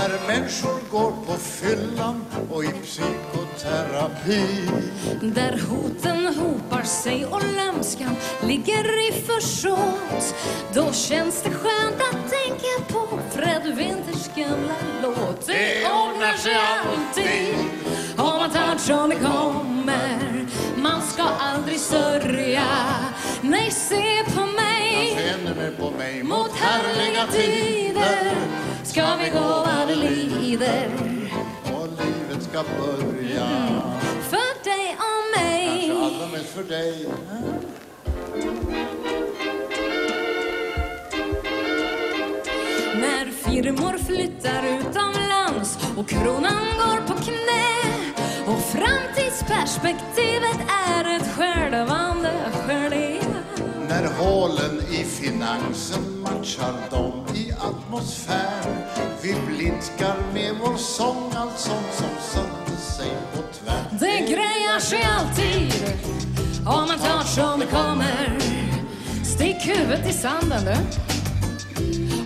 När människor går på fyllan och i psykoterapi. Där hoten hopar sig och lömskan ligger i försåt. Då känns det skönt att tänka på Fred Winthers gamla låt. Det ordnar sig alltid. om man tar som det kommer. Man ska aldrig sörja. Nej, se på mig. Vänder mig på mig Mot härliga tider ska börja. För dig och mig. Kanske allra mest för dig. När firmor flyttar utomlands och kronan går på knä och framtidsperspektivet är ett skälvande gelé När hålen i finansen matchar dem i atmosfär Vi blidkar med vår sång allt sånt som Grejar sig alltid. Om man tar som det kommer. Stick huvudet i sanden du.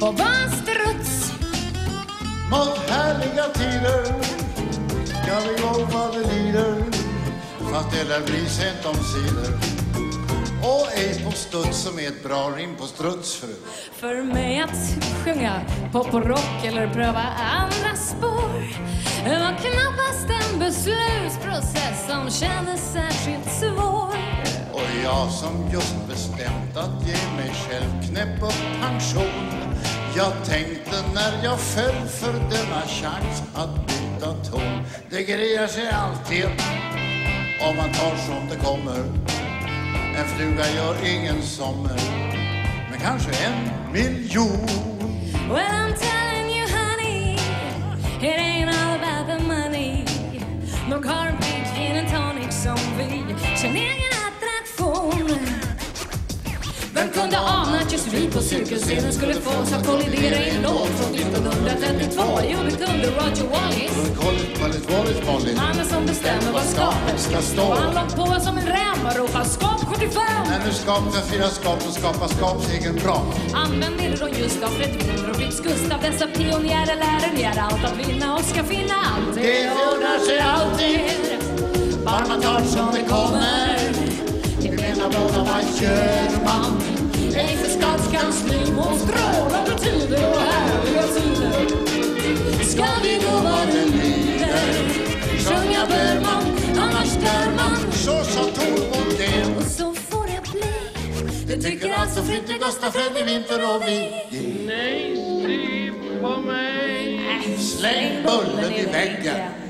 Och bara struts. Mot härliga tider ska vi gå vad det lider Fast det lär bli sent omsider Och ej på studs som är ett bra rim på struts fru. För mig att sjunga pop och rock eller pröva andra spår var knappast en beslutsprocess som kändes särskilt svår. Och jag som just bestämt att ge mig själv knäpp och pension. Jag tänkte när jag föll för denna chans att byta ton. Det grejar sig alltid om man tar som det kommer. En fluga gör ingen sommar Men kanske en miljon. Well, Nog har en bit gin and tonic som känner vi på cirkusscenen skulle få oss att kollidera i en låt från 1932? Jo, det kunde Roger Wallace. Kollet, kollet, kollet Mannen som bestämmer vad skapet ska stå. Och han låg på som en räv och ropade skap 75. När nu skapar fyra skap och skapar skapsegen bra Använd bilder från Gustav Fredrin och Fritz Gustav Dessa pionjärer lär er allt att vinna och ska finna allt Det ordnar sig alltid Bara man tar som det kommer för stadskansli mot strålande tider och härliga tider. Ska vi gå vad det lider Sjunga bör man, annars dör man Så sa Tor Modén Och så får det bli. Det tycker alltså Fritte Gustav Fredrik Winter och vi Nej, se på mig. Släng bullen i väggen